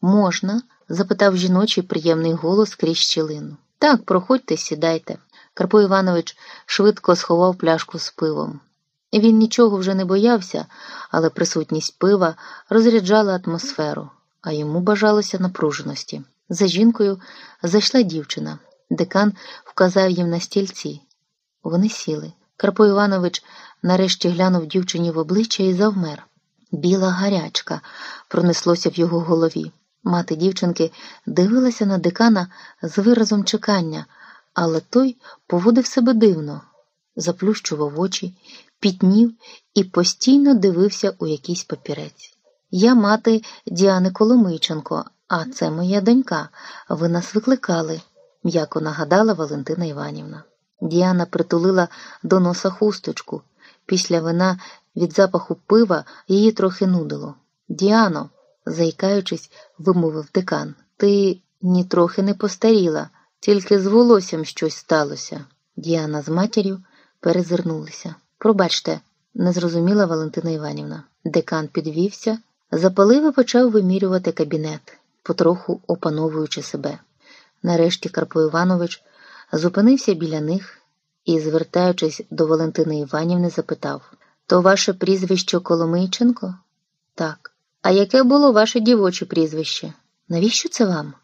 Можна? запитав жіночий приємний голос крізь щілину. Так, проходьте, сідайте. Карпо Іванович швидко сховав пляшку з пивом. Він нічого вже не боявся, але присутність пива розряджала атмосферу, а йому бажалося напруженості. За жінкою зайшла дівчина. Декан вказав їм на стільці. Вони сіли. Карпо Іванович нарешті глянув дівчині в обличчя і завмер. Біла гарячка пронеслося в його голові. Мати дівчинки дивилася на декана з виразом чекання, але той поводив себе дивно, заплющував очі, пітнів і постійно дивився у якийсь папірець. Я мати Діани Коломийченко, а це моя донька. Ви нас викликали, м'яко нагадала Валентина Іванівна. Діана притулила до носа хусточку. Після вина від запаху пива її трохи нудило. Діано, заїкаючись, вимовив декан, ти нітрохи не постаріла, тільки з волоссям щось сталося. Діана з матір'ю перезирнулися. Пробачте, не зрозуміла Валентина Іванівна. Декан підвівся, запалив і почав вимірювати кабінет, потроху опановуючи себе. Нарешті Карпо Іванович зупинився біля них і, звертаючись до Валентини Іванівни, запитав То ваше прізвище Коломийченко? Так. А яке було ваше дівоче прізвище? Навіщо це вам?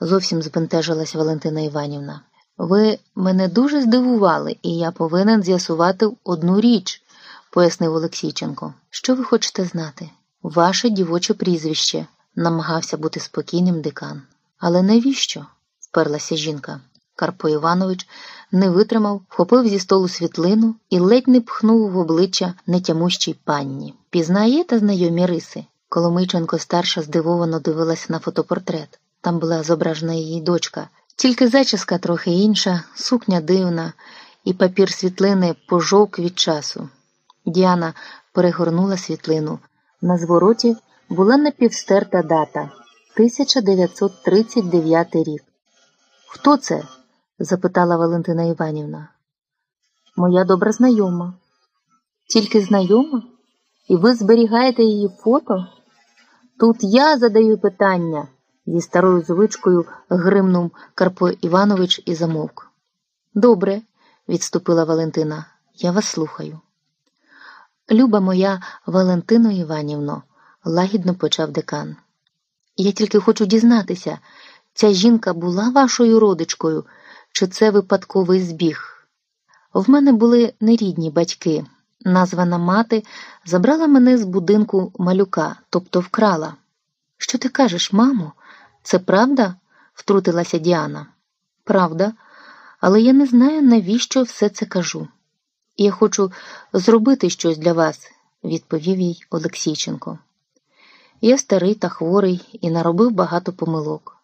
зовсім збентежилась Валентина Іванівна. Ви мене дуже здивували, і я повинен з'ясувати одну річ, пояснив Олексійченко. Що ви хочете знати? Ваше дівоче прізвище, намагався бути спокійним декан. Але навіщо? вперлася жінка. Карпо Іванович не витримав, вхопив зі столу світлину і ледь не пхнув в обличчя нетямущій панні. Пізнаєте знайомі риси? Коломийченко старша здивовано дивилася на фотопортрет. Там була зображена її дочка, тільки зачіска трохи інша, сукня дивна, і папір світлини пожовк від часу. Діана перегорнула світлину. На звороті була напівстерта дата 1939 рік. Хто це? запитала Валентина Іванівна. Моя добра знайома. Тільки знайома? І ви зберігаєте її фото? Тут я задаю питання, зі старою звичкою гримнув Карпо Іванович і замовк. Добре, відступила Валентина, я вас слухаю. Люба моя Валентино Іванівно, лагідно почав декан. Я тільки хочу дізнатися, ця жінка була вашою родичкою, чи це випадковий збіг? В мене були нерідні батьки. Названа мати забрала мене з будинку малюка, тобто вкрала. Що ти кажеш, мамо? Це правда? втрутилася Діана. Правда, але я не знаю, навіщо все це кажу. Я хочу зробити щось для вас, відповів їй Олексійченко. Я старий та хворий і наробив багато помилок.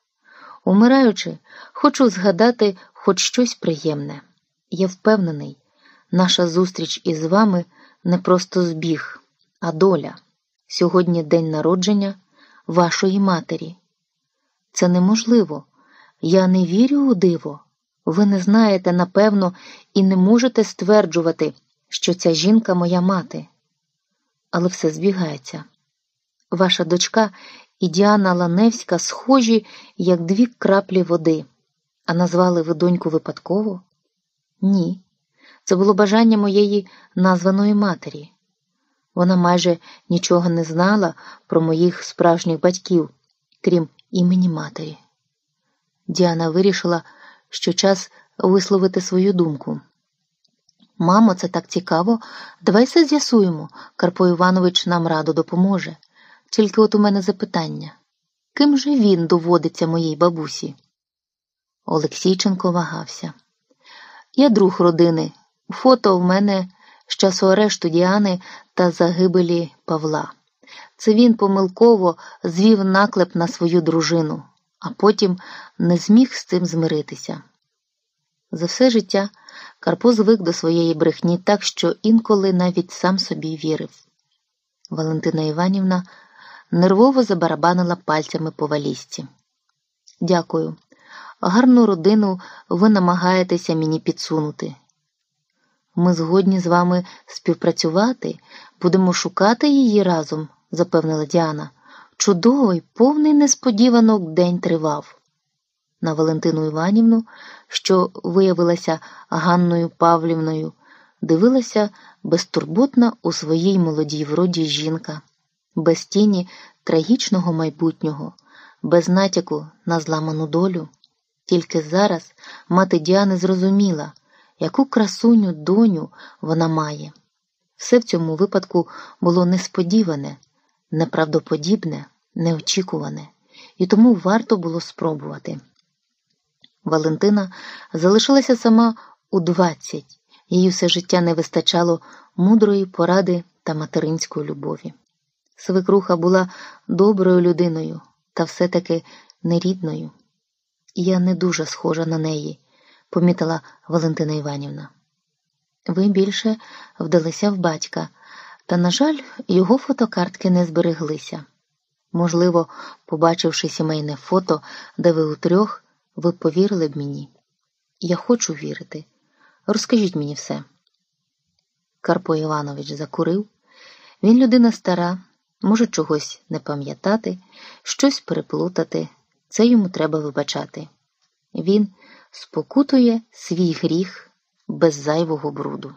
Умираючи, хочу згадати хоч щось приємне. Я впевнений, наша зустріч із вами не просто збіг, а доля. Сьогодні день народження вашої матері. Це неможливо. Я не вірю у диво. Ви не знаєте, напевно, і не можете стверджувати, що ця жінка моя мати. Але все збігається. Ваша дочка і Діана Ланевська схожі, як дві краплі води. А назвали ви доньку випадково? Ні. Це було бажання моєї названої матері. Вона майже нічого не знала про моїх справжніх батьків, крім імені матері. Діана вирішила, що час висловити свою думку. Мамо, це так цікаво, давай все з'ясуємо. Карпо Іванович нам радо допоможе. Тільки от у мене запитання ким же він доводиться моїй бабусі? Олексійченко вагався. Я друг родини. Фото в мене з часу арешту Діани та загибелі Павла. Це він помилково звів наклеп на свою дружину, а потім не зміг з цим змиритися. За все життя Карпо звик до своєї брехні так, що інколи навіть сам собі вірив. Валентина Іванівна нервово забарабанила пальцями по валізці. Дякую. Гарну родину ви намагаєтеся мені підсунути. Ми згодні з вами співпрацювати, будемо шукати її разом, запевнила Діана. чудовий, повний несподіванок день тривав. На Валентину Іванівну, що виявилася Ганною Павлівною, дивилася безтурботна у своїй молодій вроді жінка, без тіні трагічного майбутнього, без натяку на зламану долю. Тільки зараз мати Діани зрозуміла, яку красуню доню вона має. Все в цьому випадку було несподіване, неправдоподібне, неочікуване, і тому варто було спробувати. Валентина залишилася сама у двадцять, їй все життя не вистачало мудрої поради та материнської любові. Свекруха була доброю людиною та все-таки нерідною. Я не дуже схожа на неї, помітила Валентина Іванівна. Ви більше вдалися в батька, та, на жаль, його фотокартки не збереглися. Можливо, побачивши сімейне фото, де ви утрьох, ви повірили б мені. Я хочу вірити. Розкажіть мені все. Карпо Іванович закурив. Він людина стара, може чогось не пам'ятати, щось переплутати. Це йому треба вибачати. Він спокутує свій гріх без зайвого бруду.